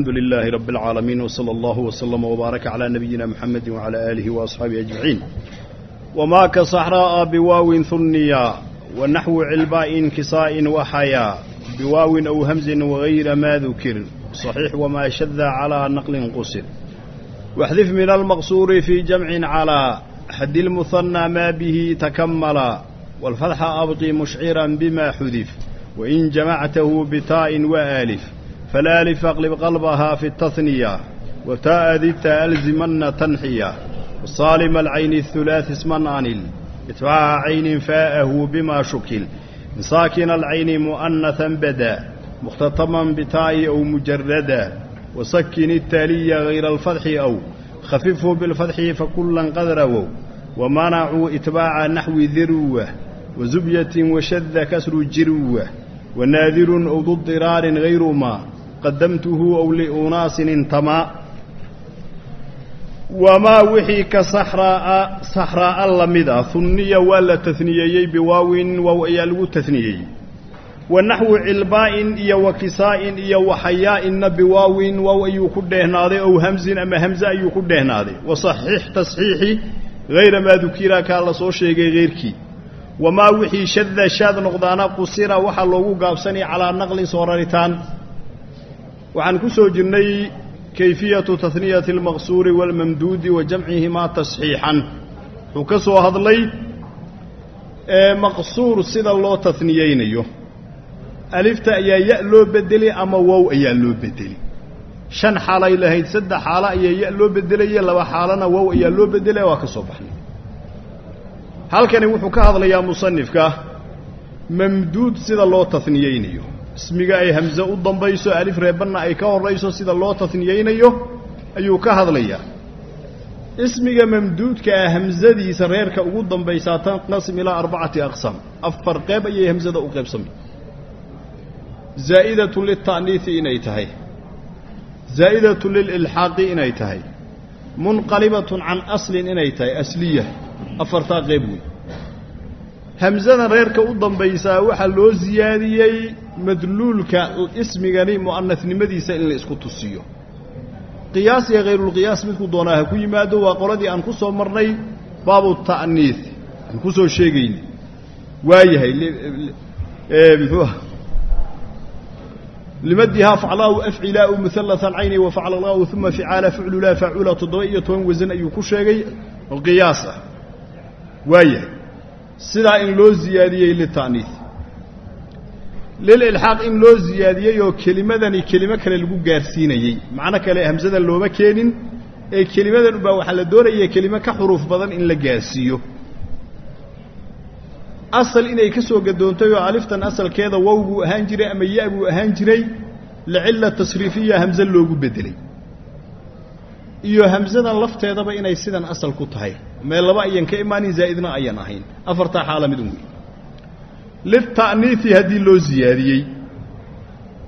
الحمد لله رب العالمين وصلى الله وسلم وبارك على نبينا محمد وعلى آله وأصحابه أجمعين وما كصحراء بواو ثنيا ونحو علباء كساء وحيا بواو أو همز وغير ما ذكر صحيح وما شذ على نقل قصر واحذف من المقصور في جمع على حد المثنى ما به تكمل والفتح أبقي مشعرا بما حذف وإن جمعته بتاء وآلف فالالف اقلب قلبها في التثنية وتاء ذي ألزمن تنحية وصالم العين الثلاث اسما أنل اتباع عين فاءه بما شكل من ساكن العين مؤنثا بدا مختتما بتاء أو مجردا وسكن التالي غير الفتح أو خففه بالفتح فكلا قد رووا ومنعوا اتباع نحو ذروة وزبية وشذ كسر جروة وناذر أو ذو اضطرار غير ما qadamtuhu ow liunaasin intamaa wamaa wixii ka saxraa'a saxraa'a la mid ah hunniya waa la taniyeeyey biwaawin waw ayaa lagu taniyeeyey wa naxwu cilbaa'in iyo wa kisaa'in iyo wa xayaa'inna biwaawin waw ayuu ku dheehnaaday ow hamsin ama hamse ayuu ku dheehnaaday. Wa saxiix tasxiixi hayra maa dukira kaa la soo sheegay heyrkii wamaa wixii shadda shaad noqdaana qusira waxaa loogu gaabsanaya calaa naqlin soo raritaan waxaan ku soo jirnay kayfiyatu tahniyati almaqsuuri waalmamduudi wa jamcihimaa tasxiixan. Wuxuu ka soo hadlay maqsuur sida loo taniyeynayo alifta ayaa ya loo bedeli ama wow ayaa loo bedeli. Shan xaalay lahayd saddex xaalo ayaa ya loo bedelaya laba xaalona wow ayaa loo bedelaya waa ka soo baxnay. Halkani wuxuu ka hadlayaa musanifka mamduud sida loo taniyeynayo ismiga ay hamze u dambayso alif reebanna ay ka horrayso sida loo taniyeynayo ayuu ka hadlayaa ismiga mamduudka ah hamzadiisa reerka ugu dambaysaa tanqasim ilaa arbacati aqsaam afar qeyb ayay hamzada u qaybsamay zaa'idatun lilta'niisi inay tahay. Zaa'idatun lililxaaqi inay tahay. Munqalibatun can aslin inay tahay asliya. Afartaa qeyb wey hamzada reerka u dambaysaa waxaa loo siyaadiyey madluulka ismigani mu'anasnimadiisa in la isku tusiyo. Qiyaas iyo hayrulqiyaas midku doonaa ha ku yimaado waa qoladii aan ku soo marnay baabu ta'niis aan ku soo sheegayni. Waayahay muxuuha limadihaa faclaahu afcilaau muhalatan cayni wa faclalaahu uma ficaala ficlulaa faacula toddoba iyo toban wasan ayuu ku sheegay. Qiyaas ah. Waayahay sidaa in loo ziyaadiyey lita'niis lililxaaq in loo ziyaadiyey oo kelimadani kelimo kale lagu gaarsiinayey. Macno kale hamsada looma keenin ee kelimadan ubaa waxaa la doonaya kelimo ka xuruuf badan in la gaarsiiyo. Asal inay ka soo gadoontay oo aliftan asalkeeda wow buu ahaan jiray ama ya buu ahaan jiray licilla tasriifiya hamse loogu bedelay. Iyo hamsadan lafteedaba inay sidan asal ku tahay mee laba ayan ka imaanin zaa'idna ayan ahayn. Afartaa xaala mid un wey lita'niisi haddii loo siyaadiyey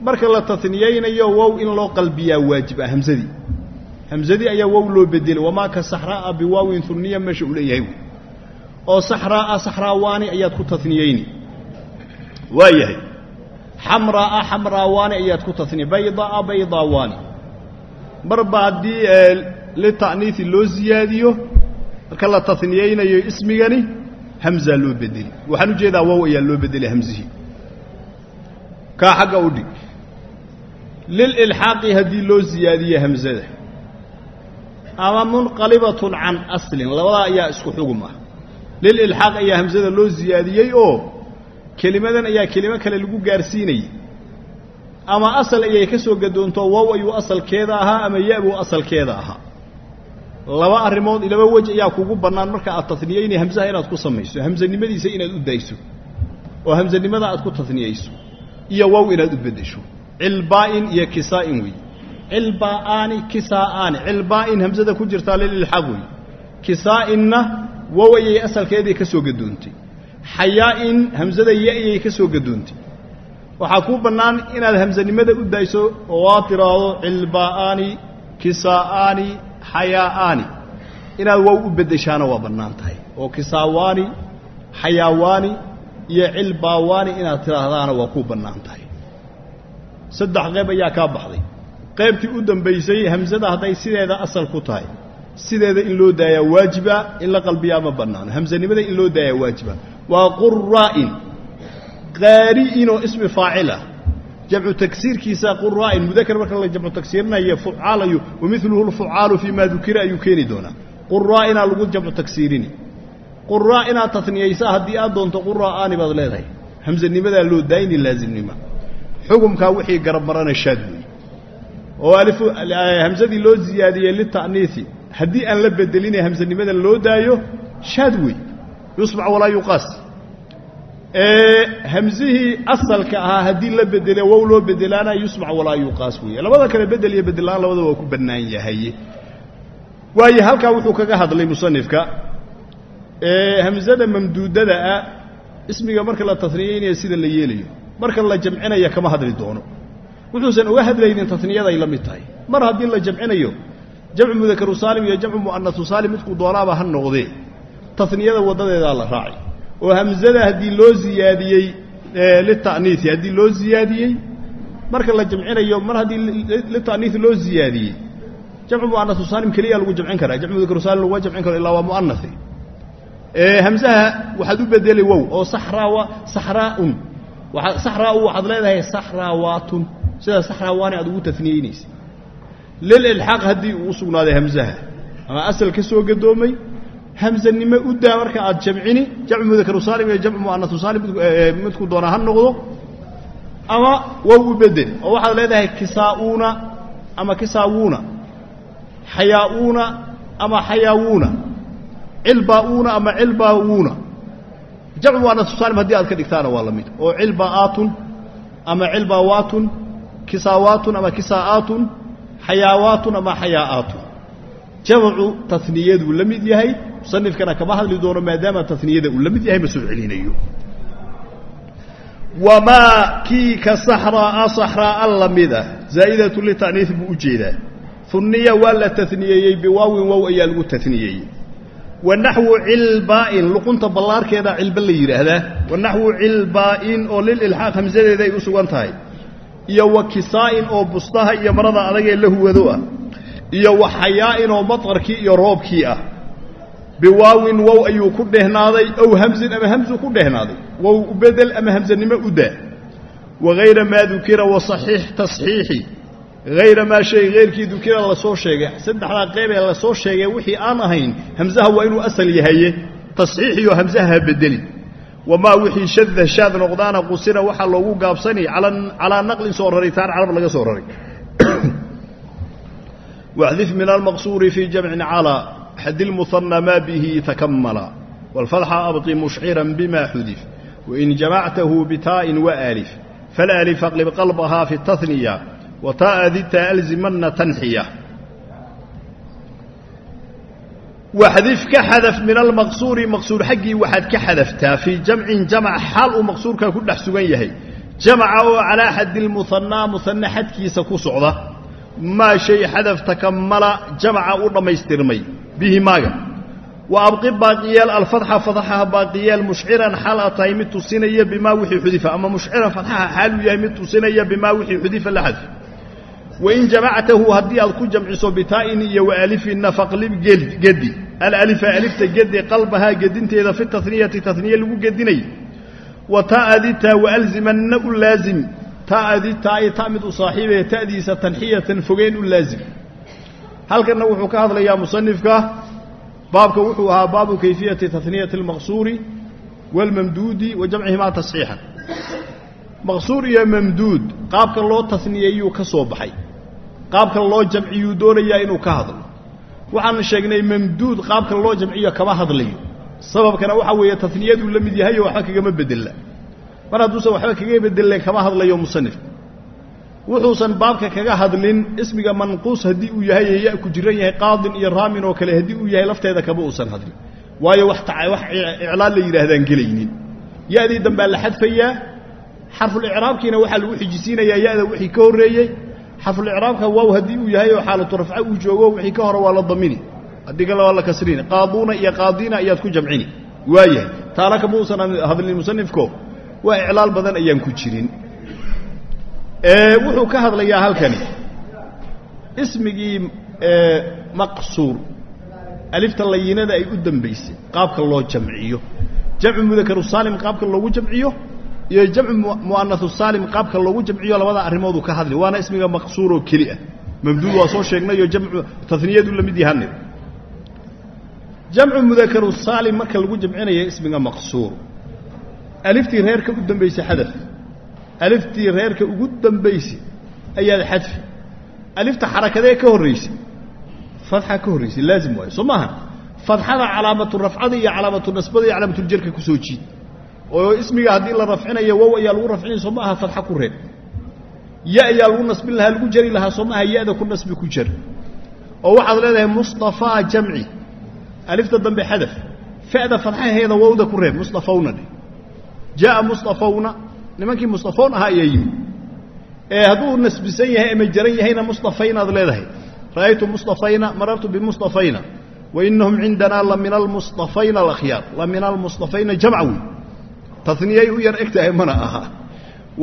marka la taniyeynayo wow in loo qalbiyaa waajib ah hamsadii hamsadii ayaa wow loo bedelay wamaa ka saxraa'a biwaawin huniya meesha uu leeyahay oo saxraa'a saxraawaani ayaad ku taniyeyni waa yahay xamraa'a xamraawaani ayaad ku taniye baydaa'a baydaawaani marba haddii lita'niisi loo siyaadiyo marka la taniyeynayo ismigani hamzaa loo bedeli. Waxaan u jeedaa wow ayaa loo bedelay hamzihii kaa xagga u dhig. Lililxaaqi haddii loo siyaadiye hamzada. Ama munqalibatun can aslin. Labadaa ayaa isku xugum ah. Lililxaaq ayaa hamzada loo siyaadiyey oo kelimadan ayaa kelimo kale lagu gaarsiinayay. Ama asal ayay ka soo gadoonto wow ayuu asalkeeda ahaa ama ya-buu asalkeeda ahaa laba arrimood laba wej ayaa kugu bannaan marka aad taniyeyni hamsaha inaad ku samayso hamsanimadiisa inaad u dayso oo hamsanimada aad ku taniyeyso iyo wow inaad u beddesho. Cilbaa'in iyo kisaa'in weeye cilbaa'aani kisaa'aani cilbaa'in hamsada ku jirtaa lililxaq weeye kisaa'inna wow ayay asalkeedii ka soo gadoontay. Xayaa'in hamsada ya ayay ka soo gadoontay. Waxaa kuu bannaan inaad hamsanimada u dayso oo aad tiraahdo cilbaa'aani kisaa'aani xayaa'aani inaad wow u beddeshaana waa bannaan tahay. Oo kisaawaani xayaawaani iyo cilbaawaani inaad tidhaahdaana waa kuu bannaan tahay. Saddex qeyb ayaa kaa baxday. Qaybtii u dambaysay hamsada hadday sideeda asal ku tahay. Sideeda in loo daayaa waajiba in la qalbiyaa ma bannaano hamsanimada in loo daayaa waajiba. Waa quraa'in qaari'in oo ismi faacilah jamcu tagsiirkiisa quraa'in mudakar marka la jamcu tagsiirinayo fucaalayu wa miluhu lfucaalu fii ma dukira ayuu keeni doonaa. Quraa'inaa lagu jamcu tagsiirini quraa inaad taniyaysa haddii aad doonto quraa'aani baad leedahay. Hamsanimadaa loo daayni laazimnima. Xukumkaa wixii garab marana shaad weeye oo alifu hamsadii loo ziyaadiyey lita'niisi. Haddii aan la bedelinay hamsanimada loo daayo shaad wey yusbac walaa yuqaas hamsihii asalka ahaa haddii la bedele wow loo bedelaana yusbac walaa yuqaas weeye. Labada kale bedel iyo bedelaan labada waa ku bannaan yahay. Waayo halkaa wuxuu kaga hadlay musanifka. Hamsada mamduudada ah ismiga marka la taniyeynayo sida la yeelayo marka la jamcinaya kama hadli doono. Wuxuusan uga hadlaynin taniyaday la mid tahay. Mar haddii la jamcinayo jamcu mudakaru saalim iyo jamcu mu'anasu saalim midkuu doonaaba ha noqdee taniyada waddadeedaa la raacay oo hamsada haddii loo ziyaadiyey lita'niisi haddii loo ziyaadiyey marka la jamcinayo mar haddii lita'niisi loo ziyaadiyey jamcu mu'anasu saalim keliya lagu jamcin karaa. Jamcu mudakaru saalim laguma jamcin karo illaa waa mu'anasi hamsaha waxaad u bedeli wow oo saxraa saxraaun. Waa saxraa waxaad leedahay saxraawaatun sida saxraawaani aad ugu taniyeynaysa lililxaaq haddii uu u sugnaaday hamsaha ama asal ka soo gadoomay hamsanimo u daa marka aad jamcini jamcu mudakaru saalim iyo jamcu mu'anasu saalim midku doonaa ha noqdo ama wow u bedel oo waxaad leedahay kisaa'uuna ama kisaawuuna xayaa'uuna ama xayaawuuna cilbaa'uuna ama cilbaawuuna jamcu mu'anasu saalim haddii aad ka dhigtaana waa la mid oo cilbaa'aatun ama cilbaawaatun kisaawaatun ama kisaa'aatun xayaawaatun ama xayaa'aatun jamcu taniyaduu la mid yahay musanifkana kama hadli doono maadaama taniyada uu la mid yahay ma soo celinayo. Wamaa kii ka saxraa'a saxraa'a la mida? Zaa'idatu lita'niis buu u jeedaa. Huniya waa la taniyeeyey biwaawin wow ayaa lagu taniyeeyey wa naxwu cilbaa'in luqunta ballaarkeeda cilba la yidhaahdaa wa naxwu cilbaa'in oo lililxaaq hamsadeeda ay u sugan tahay. Iyo wa kisaa'in oo bustaha iyo marada adagee la huwado ah. Iyo wa xayaa'in oo matarkii iyo roobkii ah biwaawin wow ayuu ku dhehnaaday ow hamsin ama hamsu ku dhehnaaday wow bedel ama hamsanimo u daa. Wa hayra maa dukira wa saxiix tasxiixi hayra maa shay hayrkii dukira la soo sheegay saddexdaa qeyb ee la soo sheegay wixii aan ahayn hamsaha waa inuu asal yahaye tasxiixiyo hamsaha ha bedeli. Wamaa wixii shada shaad noqdaana qusira waxaa loogu gaabsani calaa naqlin soo raritaan carab laga soo raray waxdif min almaqsuuri fii jamcin calaa xadi lmuhanna maa bihi takamala wاlfatxa abطi mushciran bima xudif wain jamactahu bitaa'in waalif falaalif aqlib qalbahaa fi اtahniya wata'a dita alzimana tanxiya waxdif ka xadaf min almaqsuuri maqsuur xaggii waxaad ka xadaftaa fii jamcin jamac xaal uu maqsuurkaa ku dhex sugan yahay jamaca oo calaa xadi lmuhanaa muhanna xadkiisa ku socda maa shay xadaf takamala jamaca u dhammaystirmay bihi maaga. Wa abqi baaqiyeel alfatxa fatxaha baaqiyeel mushciran xaal a mid tusinaya bimaa wixii xudifa. Ama mushciran fatxaha xaal uu yahay mid tusinaya bimaa wixii xudifa la xadfi. Wain jamactahu haddii aad ku jamciso bitaa'in iyo waalifinna faqlib gedi alalifa alifta gedi qalbahaa gedinteeda fi taniyati taniye lagu gedinay wa ta'adita waalzimanna u laazim. Ta'adi taai ta u saaxiibee ta'diisa tanxiyatan fogeyn u laazim halkanna wuxuu ka hadlayaa musanifka. Baabka wuxuu ahaa baabu kayfiyati taniyati almaqsuuri waalmamduudi wa jamcihimaa tasxiixan. Maqsuur iyo mamduud qaabka loo taniyeeyuu ka soo baxay. Qaabka loo jamciyuu doonayaa inuu ka hadlo. Waxaan sheegnay mamduud qaabka loo jamciyo kama hadlayo. Sababkana waxaa weeye taniyaduu la mid yahay oo waxba kagama bedella mar hadduusan waxba kaga bedeleen kama hadlayo musanif wuxuusan baabka kaga hadlin ismiga manquus haddii uu yahay ee ya ku jiran yahay qaadin iyo raamin oo kale haddii uu yahay lafteeda kama uusan hadlin. Waayo wax iclaal la yidhaahdaan gelaynin. Ya-dii dambaa la xadfayaa xarfulicraabkiina waxaa lagu xijisiinayaa ya-da wixii ka horreeyey. Xarfulicraabka waaw haddii uu yahay oo xaalatu rafca uu joogo wixii ka hore waa la damini. Kale waa la kasrini qaaduuna iyo qaadiina ayaad ku jamcini. Waayahay. Taana kama uusan hadlin musanifko. Waa iclaal badan ayaan ku jirin wuxuu ka hadlayaa halkani. Ismigii maqsuur. Alifta layinada ay u dambaysay qaabka loo jamciyo. Jamcu mudakaru saalim qaabka loogu jamciyo. Iyo jamcu mu'anahu saalim qaabka loogu jamciyo. Labada arrimooduu ka hadli waana ismiga maqsuur oo keli ah. Mamduud waa soo sheegnayo jamcu taniyadu la mid yahanir jamcu mudakaru saalim marka lagu jamcinaya ismiga maqsuur. Aliftii reerka u dambaysay xadaf aliftii reerka ugu dambaysay ayaad xadfi. Alifta xarakadee ka horraysay fadxa ka horraysay laazim waayo. Soo maaha? Fadxada calaamatu rafcada iyo calaamatu nasbada iyo calaamatuuljarka ku soo jiid. Oo ismiga haddii la rafcinayo wow ayaa lagu rafcinaya soo maaha? Fadxa ku reeb ya ayaa lagu nasbin lahaa lagu jari lahaa soo maaha? Ya-da ku nasbi ku jar. Oo waxaad leedahay mustafaa jamci. Alifta dambe xadaf. Fa'da fadxaheeda wowda ku reeb mustafawna dhe jaaa mustafawna nimankii mustafown ahaa ayaa yimid ee hadduu nasbisan yahay ama jaran yahayna mustafaynaad leedahay. Ra'aytu mustafayna marartu bimustafayna. Wa inahum cindanaa la min almustafayna alakhyaar la min almustafayna jamca wey taniyay u yar eg tahay mana aha.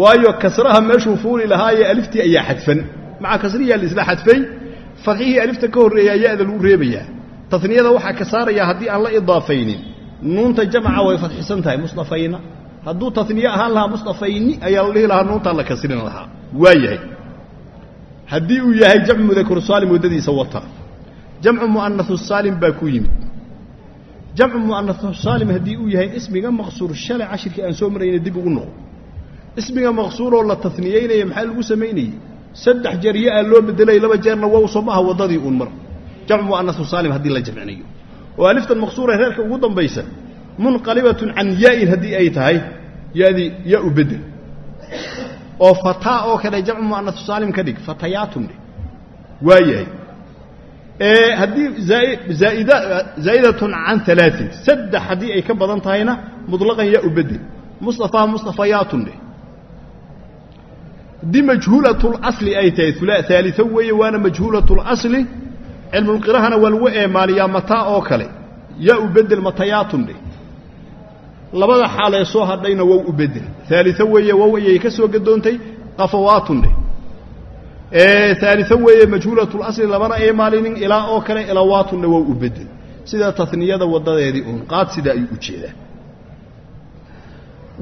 Waayo kasraha meeshuu fuuli lahaayee aliftii ayaa xadfan. Maca kasriyaa laisla xadfay fadxihii alifta ka horreeyaa ya-da lagu reebayaa. Taniyada waxaa ka saarayaa haddii aan la idaafaynin. Nuunta jamca way fadxisan tahay mustafayna hadduu taniye ahaan lahaa mustafayni ayaa la dhihi lahaa nuuntaa la kasrin lahaa. Waa yahay. Haddii uu yahay jamcu mudakaru saalim waddadiisa wata. Jamcu mu'anahu saalim baa ku yimid. Jamcu mu'anahu saalim haddii uu yahay ismiga maqsuur shalay cashirkii aan soo marayna dib ugu noqo. Ismiga maqsuuroo la taniyeynaya maxaa lagu samaynayey saddex jeer ya-a loo bedelay laba jeerna wow soo maaha waddadii uun mar. Jamcu mu'anahu saalim haddii la jamcinayo oo aliftan maqsuura reerka ugu dambaysa munqalibatun can ya-in haddii ay tahay yadii ya u bedel oo fataa oo kale jamcu mu'anahu saalim ka dhig fatayaatun dhig. Waa yahay. Haddii zaaida zaa'idatun can alaain saddex haddii ay ka badan tahayna muطlaqan ya u bedel mustafaa mustafayaatun dheh haddii majhuulatlasli ay tahay aalio weeye waana majhuulatlasli cilmulqirahana waa lagu eemaaniyaa mataa oo kale ya u bedel matayaatun dheh labada xaalee soo hadhayna wow u bedel aalio weeye wow ayay ka soo gadoontay qafawaatun dheh aalio weeye majhuulatlasli labana eemaalinin ilaa oo kale ilawaatunna wow u bedel sida taniyada wadadeedii uun qaad sida ayuu u jeedaa.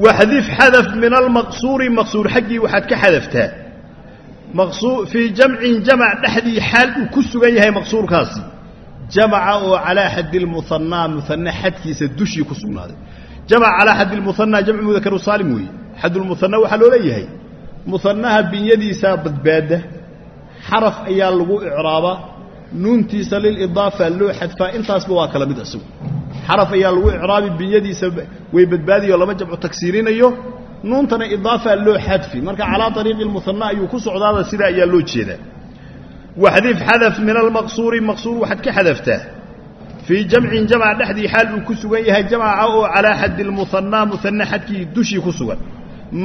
Waxdif xadaf min almaqsuuri maqsuur xaggii waxaad ka xadaftaa. Fii jamcin jamac dhexdii xaal uu ku sugan yahay maqsuurkaasi. Jamaca oo calaa xadi lmuhanaa muhane xadkiisa dushii ku sugnaaday jamac calaa xadi lmuhanaa jamcu mudakaru saalim weeye. Xadulmuhana waxaa loo leeyahay muhanaha binyadiisaa badbaada xaraf ayaa lagu icraabaa nuuntiisa lilidaafa loo xadfaa intaasba waa kala mid isagu xaraf ayaa lagu icraabi binyadiisa way badbaadiyo lama jamcu tagsiirinayo nuuntana idaafa loo xadfi. Marka calaa ariiqi lmuhana ayuu ku socdaada sidaa ayaa loo jeedaa. Waxdif xadaf min almaqsuuri maqsuur waxaad ka xadaftaa fii jamcin jamc dhexdii xaal uu ku sugan yahay jamca oo calaa xadi lmuhanaa muhane xadkii dushii ku sugan.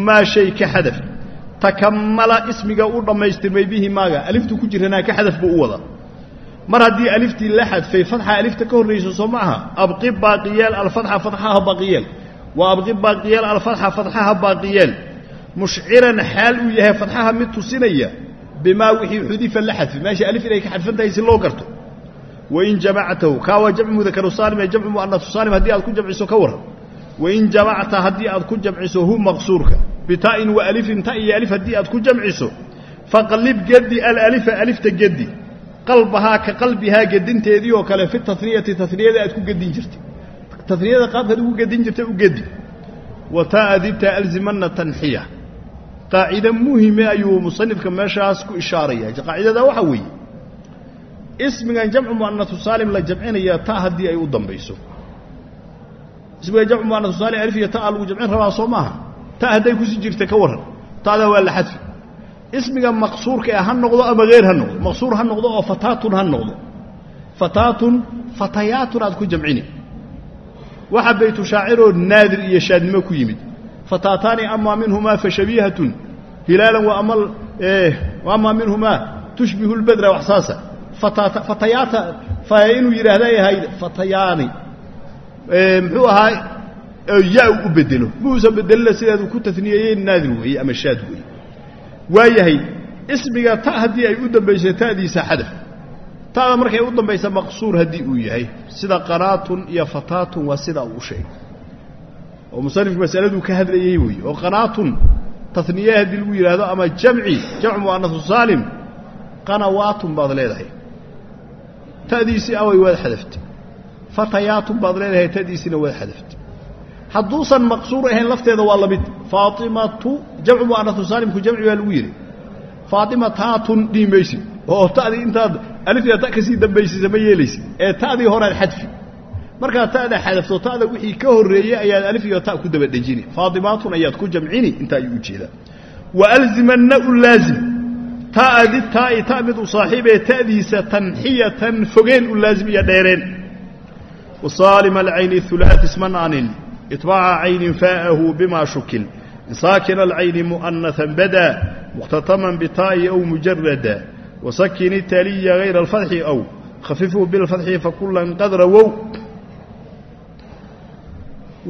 Maa shay ka xadaf. Takamala ismiga u dhammaystirmay bihi maaga. Aliftu ku jiranaa ka xadaf buu u wada. Mar haddii aliftii la xadfay fatxa alifta ka horrayso soo ma aha. Abqi baaqiyeel alfatxa fatxaha baaqiyeel. Wa abqi baaqiyeel alfatxa fatxaha baaqiyeel. Mushciran xaal uu yahay fatxaha mid tusinaya bimaa wixii xudifa la xadfay. Meesha alif inay ka xadfan tahay si loo garto wain jamactahu kaa waa jamcu mudakaru saalim ee jamcu mu'anasu saalim haddii aad ku jamciso ka warran wain jamacta haddii aad ku jamciso hu maqsuurka bita'in wa alifin ta iyo alif haddii aad ku jamciso faqlib gedi alalifa alifta gedi qalbahaa ka qalbihaa gedinteedii oo kale fi taniyati taniyada aad ku gedin jirtay taniyada qaabkaad ugu gedin jirtay u gedi wa taa dibta alzimanna tanxiya qaacide muhime ayuu musanifka meeshaas ku ishaaraya qaacidada waxaa weeye ismigan jamcu mu'anasu saalim la jamcinaya ta haddii ay u dambayso. Ismigan jamcu mu'anasu saalim alif iyo ta lagu jamcin rabaa soo maaha. Ta hadday ku sii jirta ka warran. Ta'da waa la xadfi. Ismiga maqsuurka ee ha noqdo ama hayr ha noqdo. Maqsuur ha noqdo oo fataatun ha noqdo. Fataatun fatayaatun aad ku jamcini. Waxa baytu shaaciroo naadir iyo shaadnimo ku yimid. Fataataani amaa minhumaa fashabiihatun hilaalan wa amaa minhumaa tushbihu lbadra waxsaasa inuu yidhaahda ahayd fatayaani. Muxuu ahaa ya u bedelo muusan bedelina sideedu ku taniyeeyey naadir weeye ama shaad weeye. Waa yahay ismiga ta haddii ay u dambayso ta'diisa xadaf. Ta'da markay u dambaysa maqsuur haddii uu yahay. Sida qanaatun iyo fataatun waa sidaa uu sheegay. Oo musanifku masaladuu ka hadlayey weeye. Oo qanaatun taniye haddii lagu yidhaahdo ama jamci jamcu mu'anasu saalim qanawaatun baad leedahay ta'diisii away waad xadaftay fatayaatun baad leedahay ta'diisiina waad xadaftay hadduusan maqsuur ahayn lafteeda waa la mid faatimatu jamcu mu'anasu saalimku jamci baa lagu yidhi. Faatimataatun dhihi maysid oo ta'dii intaad alifya ta ka sii dambaysiisa ma yeelaysid ee ta'dii horaad xadfi. Markaad ta'da xadafto ta'da wixii ka horreeyey ayaad alif iyo ta ku daba dhejini faatimaatun ayaad ku jamcini intaa ayuu u jeedaa wa alzimanna u laazim ta'di taa'i ta mid u saaxiibee ta'diisa tanxiyatan fogeen u laazim iyo dheereen wasaalima alcayni hulaat isman anin itbaaca caynin faa'ahu bima shukil saakina alcayni mu'anathan badaa mukhtataman bitaa'i aw mujarada wasakin italiya hayra alfatxi aw khafifuu bilfatxi fakulan qad rawow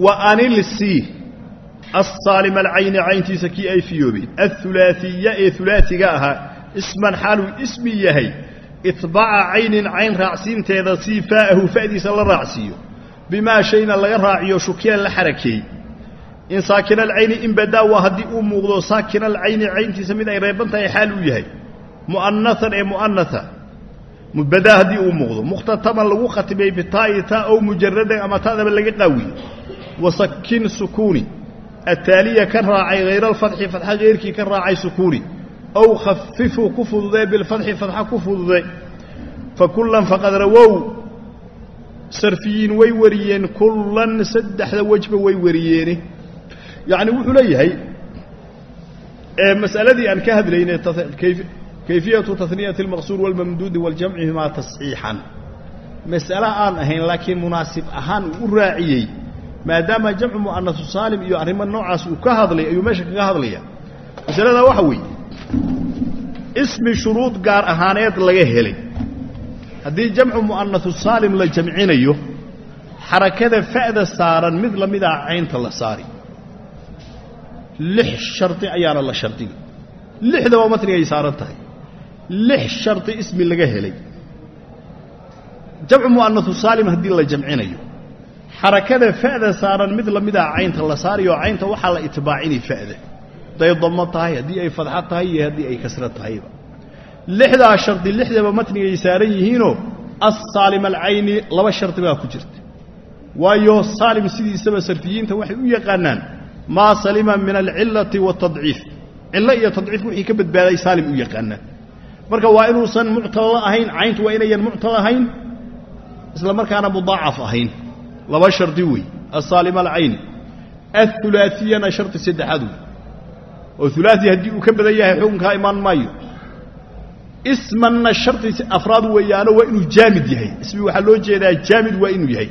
wa anilsi asaalima alcayni cayntiisa kii ay fiyoobeen athulaaiya ee hulaasiga ahaa isman xaaluu ismi yahay itbaaca caynin cayn raacsiinteeda sii faa'ahu fa'diisa la raacsiiyo. Bimaa shayna laga raaciyo shukiya la xarakeey in saakina alcayni in badaa waa haddii uu muuqdo saakina alcayni cayntiisa mid ay reeban tahay xaal uu yahay. Mu'anaan ee mu'anaa badaa haddii uu muuqdo. Mukhtataman lagu khatimay bitaa'i ta ow mujaradan ama ta'daba laga qaawiyey wasakin sukuuni ataaliya ka raacay hayra alfatxi fatxa hayrkii ka raacay sukuuni ow khafifuu ku fududee bilfatxi fatxa ku fududee fa kullan faqad rawow sarfiyiin way wariyeen kullan saddexda wejba way wariyeene yacni wuxuu leeyahay masaladii aan ka hadlaynay kayfiyatu taniyati almaqsuur walmamduudi waljamcihimaa tasxiixan mas'ale aan ahayn laakiin munaasib ahaan uu u raaciyey maadaama jamcu mu'anasu saalim iyo arrimo noocaas uu ka hadlay ayuu meesha kaga hadlaya masaladaa waxa weeye ismi shuruud gaar ahaaneed laga helay haddii jamcu mu'anasu saalim la jamcinayo xarakada fa'da saaran mid la mid ah caynta la saari. Lix shardi ayaana la shardigi lixdaba matnigay saaran tahay. Lix shardi ismi laga helay. Jamcu mu'anasu saalim haddii la jamcinayo xarakada fa'da saaran mid la mid ah caynta la saariyo caynta waxaa la itbaacini fa'da hadday damo tahay haddii ay fadxo tahay iyo haddii ay kasro tahayba. Lixdaa shardi lixdaba matnigay saaran yihiinoo assaalim alcayni laba shardi baa ku jirta. Waayo saalim sidiisaba sarfiyiinta waxay u yaqaanaan maa salima min alcillati waatadciif cillo iyo tadciif wixii ka badbaaday saalim u yaqaanaan. Marka waa inuusan muctalla ahayn cayntu waa inayan muctal ahayn isla markaana mudaacaf ahayn. Laba shardi wey asaalima alcayni athulaasiyana shardi saddexaad wey oo hulaasi haddii uu ka badan yahay xukunkaa imaan maayo. Ismanna shardi afraad weeyaano waa inuu jaamid yahay. Ismi waxaa loo jeedaa jaamid waa inuu yahay.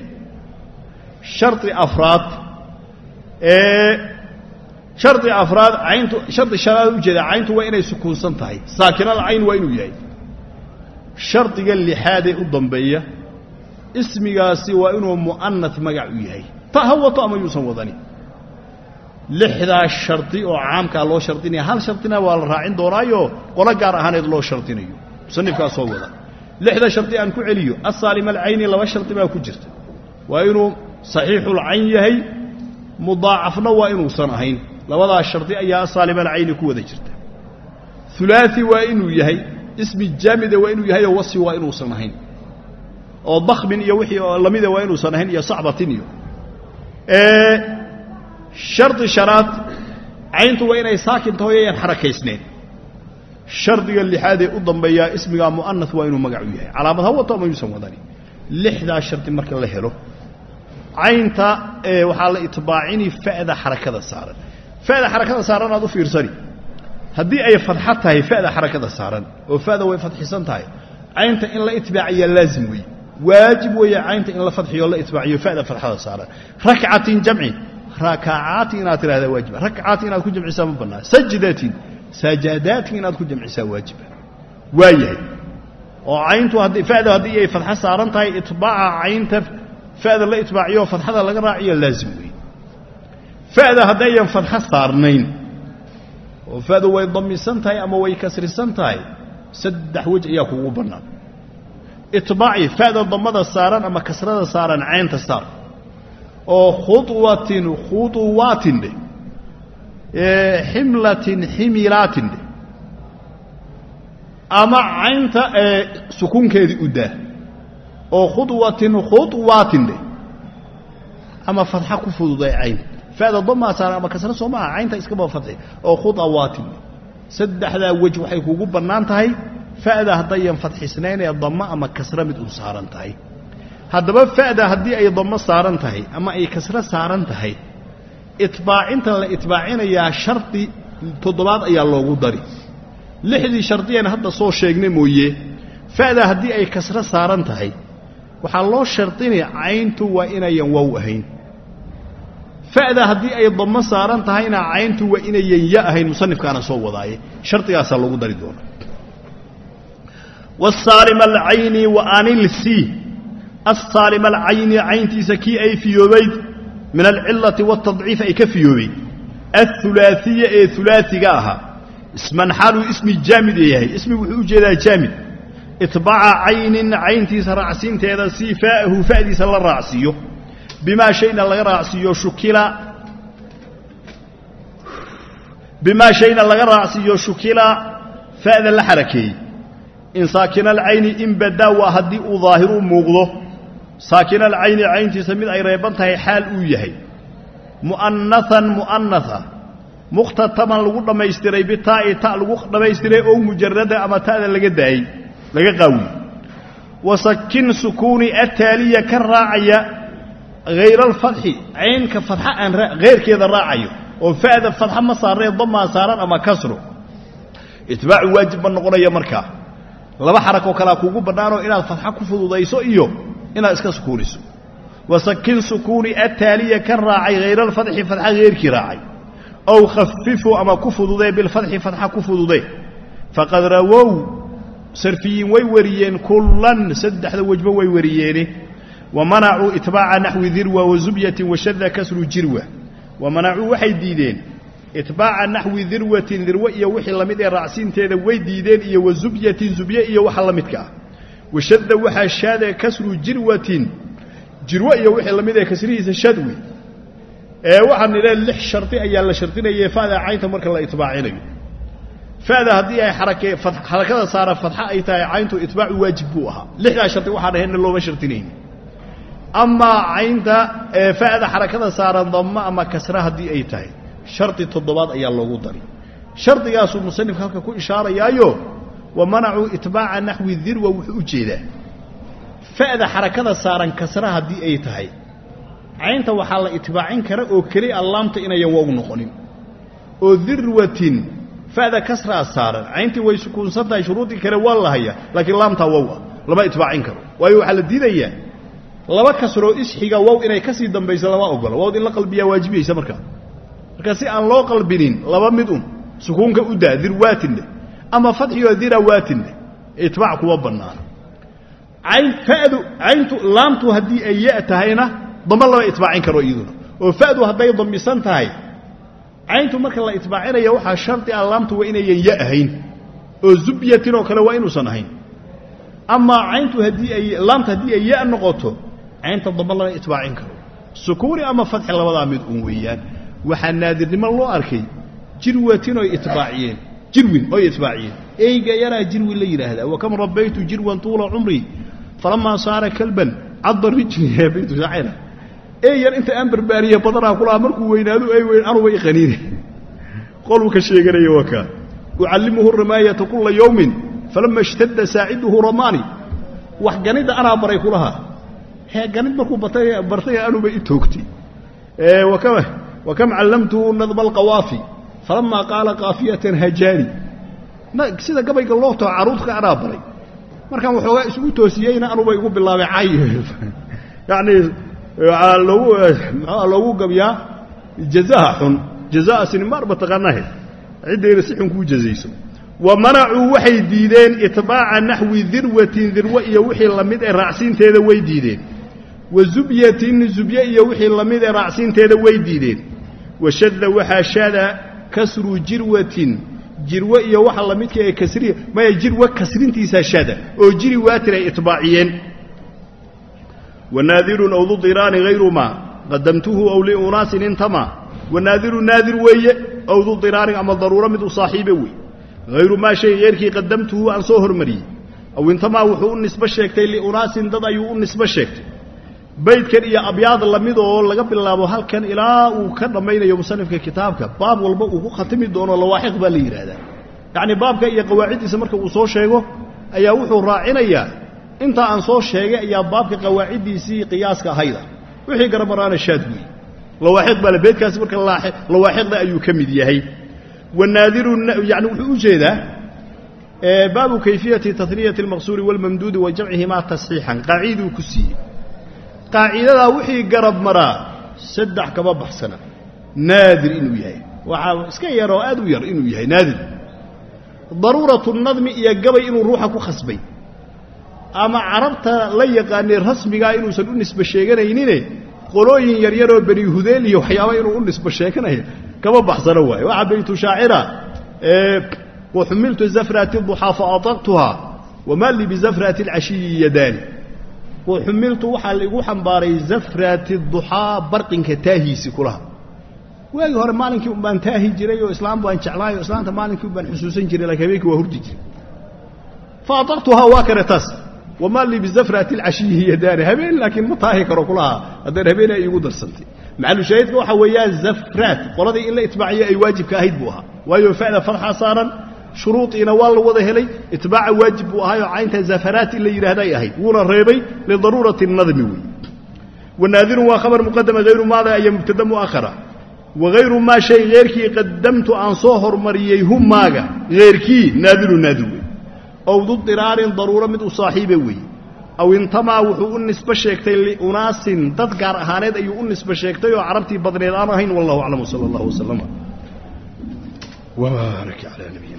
Shardi afraad ee shardi afraad cayntu shardi shanaad u jeedaa cayntu waa inay sukuunsan tahay. Saakinal cayn waa inuu yahay. Shardiga lixaadee u dambeeya ismigaasi waa inuu mu'anat magac u yahay. Ta ama yuusan wadani lixdaa shardi oo caamkaa loo shardinaya hal shardina waa la raacin doonaayo qolo gaar ahaaneed loo shardinayo. Musanifkaa soo wada. Lixda shardi aan ku celiyo asaalim alcayni laba shardi baa ku jirta. Waa inuu saxiixulcayn yahay mudaacafna waa inuusan ahayn. Labadaa shardi ayaa asaalim alcayni ku wada jirta. Hulaai waa inuu yahay ismi jaamida waa inuu yahay oo wasfi waa inuusan ahayn. Oo dakmin iyo wixii lamida waa inuusan ahayn iyo sacbatin iyo shardi shanaad cayntu waa inay saakin taho yayaan xarakaysneen. Shardiga lixaadee u dambeeyaa ismigaa mu'anas waa inuu magac u yahay. Calaamad ha wato ama yuusan wadani. Lixdaa shardi marka la helo. Caynta waxaa la itbaacini fa'da xarakada saaran. Fa'da xarakada saaran aad u fiirsani. Haddii ay fadxa tahay fa'da xarakada saaran oo fa'da way fadxisan tahay caynta in la itbaaciyaa laazim weeye. Waajib weeye caynta in la fadxiyo la itbaaciyo fa'da fadxada saaran. Rakcatin jamci rakacaati inaad tidhahdaa waajiba. Rakcaati inaad ku jamcisaa ma bannaa sajdatin sajadaatin inaad ku jamcisaa waajiba. Waa yahay oo cayntu haddii fa'da haddii ay fadxo saaran tahay itbaaca caynta fa'da la itbaaciyo fadxada laga raaciyo laazim weeye fa'da haddayan fadxo saarnayn oo fa'du way damisan tahay ama way kasrisan tahay saddex wej ayaa kugu bannaan. Itbaaci fa'da damada saaran ama kasrada saaran caynta saar oo khudwatin khuduwaatin dheh ximlatin ximilaatin dheh ama caynta sukuunkeedii u daa oo khudwatin khudwaatin dheh ama fadxa ku fududay cayn. Fa'da damaa saaran ama kasra soo maaha caynta iskaba fadxi oo khudawaatin dheh saddexdaa wej waxay kugu bannaan tahay fa'da haddayan fadxisnaynee dammo ama kasra mid u saaran tahay haddaba fa'da haddii ay dammo saaran tahay ama ay kasro saaran tahay itbaacintan la itbaacinayaa shardi toddobaad ayaa loogu dari. Lixdii shardiyan hadda soo sheegna mooye fa'da haddii ay kasro saaran tahay waxaa loo shardinaya cayntu waa inayan wow ahayn. Fa'da haddii ay dammo saaran tahayna cayntu waa inayan ya ahayn musanifkaana soo wadaaye. Shardigaasaa loogu dari doona. Wasaalima alcayni wa anilsi asaalima alcayni cayntiisa kii ay fiyoobayd min alcilati waatadciif ay ka fiyoobayd athulaaiya ee ulaaiga ahaa isman xaaluu ismi jaamid yahay ismigu wuxuu u jeedaa jaamid itbaaca caynin cayntiisa raacsiinteeda si fa'ahu fa'diisa la raacsiiyo bimaa shayna laga raacsiiyo shukila bimaa shayna laga raacsiiyo shukila fa'da la xarakeeyey in saakina alcayni in badaa haddii uu daahiru muuqdo saakina alcayni cayntiisa mid ay reeban tahay xaal uu yahay. Mu'anaan mu'anaa mukhtataman lagu dhammaystiray bitaa'i ta lagu dhammaystiray oo mujarada ama ta'da laga daayey laga qaawiyey wasakin sukuuni ataaliya ka raacaya hayra alfatxi caynka fadxa aan hayrkeeda raacayo oo fa'da fadxa ma saarnee damaa saaran ama kasro itbaacu waajib ma noqonaya markaa laba xarakoo kalea kuugu bannaanoo inaad fadxa ku fududayso iyo inaad iska sukuuniso. Wasakin sukuuni ataaliya ka raacay hayra alfatxi fadxa heyrkii raacay. Ow khafifu ama ku fududee bilfatxi fadxa ku fududee faqad rawow sarfiyiin way wariyeen kullan saddexda wejba way wariyeene. Wa manacuu itbaaca naxwi dirwa wa zubyatin washada kasru jirwa. Wa manacuu waxay diideen itbaaca naxwi dirwatin dirwe iyo wixii la mid ee raacsiinteeda way diideen iyo wa zubyatin zubye iyo waxa la midka ah washadda waxaa shaada kasru jirwatin jirwe iyo wixii la mid ee kasrihiisa shadwi ee waxaan nidhee lix shardi ayaa la shardinayay fa'da caynta marka la itbaacinayo. Fa'da haddii ay xarake xarakada saara fadxa ay tahay cayntu itbaacu waajib buu ahaa. Lixdaa shardi waxaan ahaynna looma shardinayn amaa caynta fa'da xarakada saaran dammo ama kasra haddii ay tahay shardi toddobaad ayaa loogu dari. Shardigaasuu musanifka halka ku ishaarayaayo wa manacuu itbaaca naxwi dirwa wuxuu u jeedaa. Fa'da xarakada saaran kasra haddii ay tahay. Caynta waxaa la itbaacin kara oo keli a laamta inayan wow noqonin. Oo dirwatin fa'da kasraa saaran. Cayntii way sukuunsan tahay shuruudii kale waa la hayaa laakiin laamtaa wow ah. Lama itbaacin karo. Waayo waxaa la diidayaa. Laba kasroo isxiga wow inay ka sii dambayso lama ogola wowd in la qalbiyaa waajibaysa markaa. Marka si aan loo qalbinin laba mid un sukuunka u daa dirwaatinne ama fadxigoo dirawaatinne itbaac kuma bannaano cayn fa'du cayntu laamtu haddii ay ya tahayna damba lama itbaacin karo iyaduna. Oo fa'du hadday damisan tahay cayntu marka la itbaacinaya waxaa shardi ah laamtu waa inayan ya ahayn oo zubyatin oo kale waa inuusan ahayn. Amaa cayntu haddii ay laamta haddii ay ya noqoto caynta damba lama itbaacin karo. Sukuuni ama fadxi labadaa mid un weeyaan. Waxaa naadirnimo loo arkay jirwatin oy itbaaciyeen jirwin oy itbaaciyeen eyga yaraa jirwin la yidhaahdaa wakam rabbaytu jirwan tuula cumrii falamaa saara kalban cadda rijli baytu shaacira eeyar inta aan barbaariye badanaa kulahaa markuu weynaadu ay weyn anuba i qaniine. Qoluu ka sheeganaya waa kaa ucallimuhu ramaayata kulla yowmin falama ishtadda saaciduhu ramaani. Wax ganidda anaa baray kulahaa hee ganid markuu bartay anuba i toogtay. Wakam callamtuhu nadba alqawaafi falamaa qaala kaafiyatan hajaani sida gabayga loo too caruudka anaa baray markaan waxoogaa isugu toosiyeyna anuba igu bilaabay cay yacnii loogu loogu gabyaa jazaha xun jazaa sinimaarba taqaanahe ciddayna si xun kuu jazayso wa manacuu waxay diideen itbaaca naxwi dirwatin dirwe iyo wixii la mid ee raacsiinteeda way diideen wa zubyatin zubye iyo wixii la mid ee raacsiinteeda way diideen washadda waxaa shaada kasru jirwatin jirwe iyo waxa la midka ee kasriya maya jirwe kasrintiisaa shaada oo jiri waatir ay itbaaciyeen. Wanaadirun awdu diraani hayru maa qadamtuhu aw liunaasin intama. Wanaadiru naadir weeye awdu diraarin ama daruuro mid u saaxiibe wey hayru maa shay heyrkii qadamtuhu aan soo hormariyey. Aw intamaa wuxuu u nisbo sheegtay liunaasin dad ayuu u nisbo sheegtay baydkan iyo abyaad la mid oo laga bilaabo halkan ilaa uu ka dhammaynayo musanifka kitaabka baab walba uu ku khatimi doono lawaaxiq baa la yidhaahdaa yacnii baabka iyo qawaaciddiisa marka uu soo sheego ayaa wuxuu raacinayaa intaa aan soo sheegay ayaa baabka qawaaciddiisii qiyaaska ahayda. Wixii garamaraana shaad lawaaxiq baa le beydkaasi marka lawaaxiqda ayuu ka mid yahay. Wanaadiru yani wuxuu u jeedaa baabu kayfiyati taniyati almaqsuuri wاlmamduudi wa jamcihimaa tasxiixan qaaciduu ku siiyey qaacidadaa wixii garab maraa saddex kama baxsana. Naadir inuu yahay. Waxaa iska yaroo aad u yar inuu yahay naadir. Daruuratu nadmi iyo gabay inuu ruuxa ku khasbay. Ama carabta la yaqaanay rasmigaa inuusan u nisbe sheeganaynine qolooyin yaryaroo beni hudeel iyo waxyaaba inuu u nisbe sheeganayo kama baxsano waaye waxaa baytu shaacira waxumiltu zafrati duxaa faataqtuhaa wamaa lii bizafrati alcashiyi yadaani waxumiltu waxaa laigu xambaaray zafrati duxaa barqinka taahiisi kulaha waagii hore maalinkii un taahi jiray oo islaam baan jeclaay oo islaanta maalinkii un xusuusan jiray laakiin habeenkii waa hurdi jiray. Faataqtuhaa waa kare taas. Wamaa lii bizafrati alcashiyi yadaani? Habeen laakiin ma taahi karo kulahaa haddeen habeenay iigu darsantay. Maxalushaahidka waxaa weeyaan zafraat qoladii in la itbaaciyo ay waajibka ahayd buu ahaa. Waayo fa'da fadxa saaran shuruudiina waa la wada helay itbaaca waajib buu ahaayoo caynta zafaraat in la yidhahda ay ahayd. Wuuna reebay lidaruurati nadmi wey wanaadirun waa khabar muqadama hayru maada aya mubtada mu'ahara wahayru maa shay heyrkii qadamtu aan soo hormariyey humaaga heyrkii naadiru naadir wey owdu diraarin daruuro mid u saaxiibe weeye aw intamaa wuxuu u nisbe sheegtay liunaasin dad gaar ahaaneed ayuu u nisbe sheegtay oo carabtii badneed aan ahayn wallahu aclam wsala allah waslama wbaarak calaa mxamed